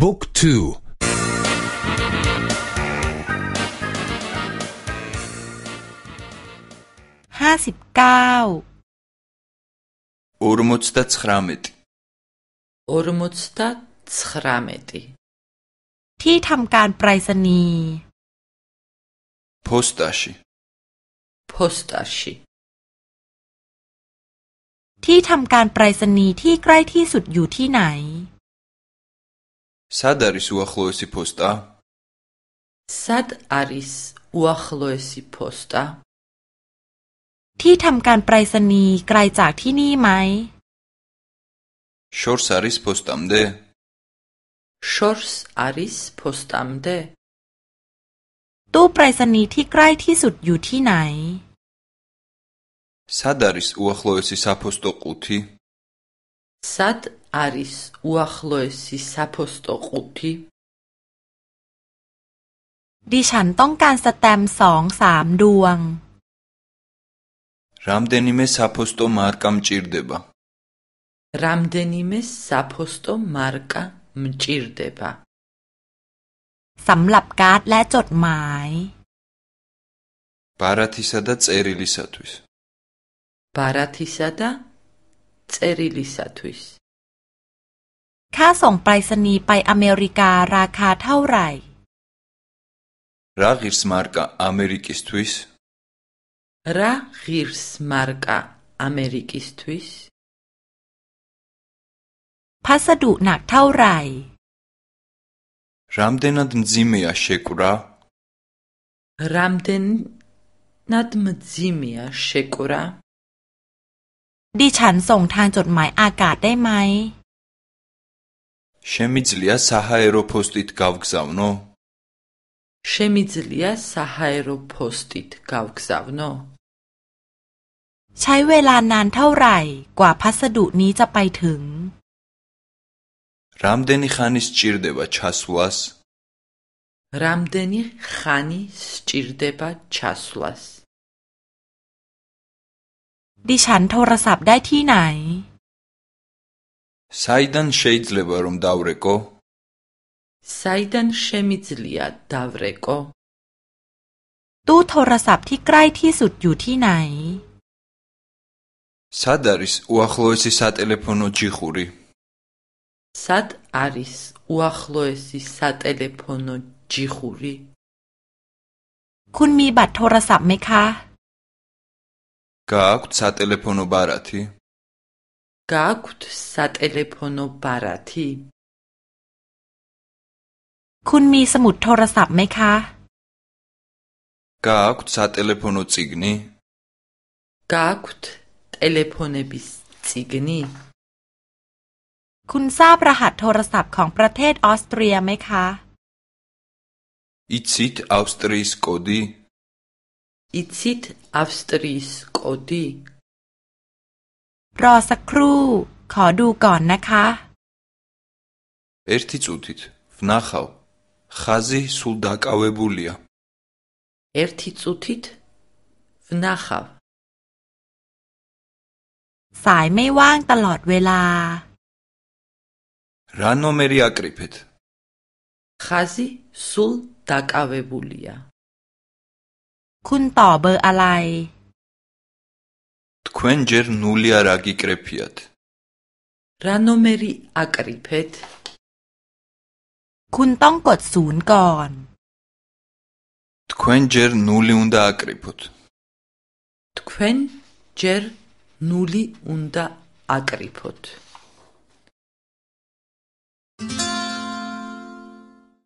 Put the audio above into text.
บุ๊กทูห้าสิบเก้าอรมุตตัสครามิตอุรมุตตัสครามิตที่ทำการไปรษณีย์โพสตาชิโพสตาชิที่ทำการไปรษณีย์ที่ใกล้ที่สุดอยู่ที่ไหน სად არის უახლოესი ფოსტა სად არის უახლოესი ფოსტა ที่ทำการไปรษณีย์ไกลจากที่นี่ไหม შორს არის ფოსტამდე შორს არის ფოსტამდე ตู้ไปรษณีย์ที่ใกล้ที่สุดอยู่ที่ไหน სად არის უახლოესი საფოსტო ყუთი სად არის უახლოესი საფოსტო ყუთი ดิฉันต้องการสแตมป์สองสามดวง რამდენიმე საფოსტო მარკა მჭირდება რამდენიმე საფოსტო მარკა მჭირდება สำหรับการ์ดและจดหมาย ბარათისა და წერილისათვის ბარათისა და წერილისათვის ค่าส่งไปรษณีย์ไปอเมริการาคาเท่าไหร่ რა ღირს მარკა ამერიკისთვის რა ღირს მარკა ამერიკისთვის พัสดุหนักเท่าไหร่ რამდენად მძიმეა შეკვრა რამდენად მძიმეა შეკვრა ดิฉันส่งทางจดหมายอากาศได้ไหม შემიძლია საჰაერო ფოსტით გავგზავნო შემიძლია საჰაერო ფოსტით გავგზავნო ใช้เวลานานเท่าไหร่ กว่าพัสดุนี้จะไปถึง რამდენი ხანი სჭირდება ჩასვლას რამდენი ხანი სჭირდება ჩასვლას ดิฉันโทรศัพท์ได้ที่ไหน საიდან შეიძლება რომ დავრეკო საიდან შემიძლია დავრეკო ตู้โทรศัพท์ที่ใกล้ที่สุดอยู่ที่ไหน სად არის უახლოესი სატელეფონო ჯიხური სად არის უახლოესი სატელეფონო ჯიხური คุณมีบัตรโทรศัพท์ไหมคะ გააქვთ სატელეფონო ბარათი გააქვთ სატელეფონო ბარათი คุณมีสมุดโทรศัพท์ไหมคะ გააქვთ სატელეფონო წიგნი გააქვთ ტელეფონების წიგნი คุณทราบรหัสโทรศัพท์ของประเทศออสเตรียไหมคะ იცით ავსტრიის კოდი იცით ავსტრიის კოდი รอสักครู่ ขอดูก่อนนะคะ ერთი წუთით ვნახავ ხაზი სულ დაკავებულია ერთი წუთით ვნახავ สายไม่ว่างตลอดเวลา რა ნომერი აკრიფეთ ხაზი სულ დაკავებულია คุณต่อเบอร์อะไร თქვენ ჯერ ნული არ აგიკრეფიათ რა ნომერი აკრიფეთ คุณต้องกดศูนย์ก่อน თქვენ ჯერ ნული უნდა აკრიფოთ თქვენ ჯერ ნული უნდა აკრიფოთ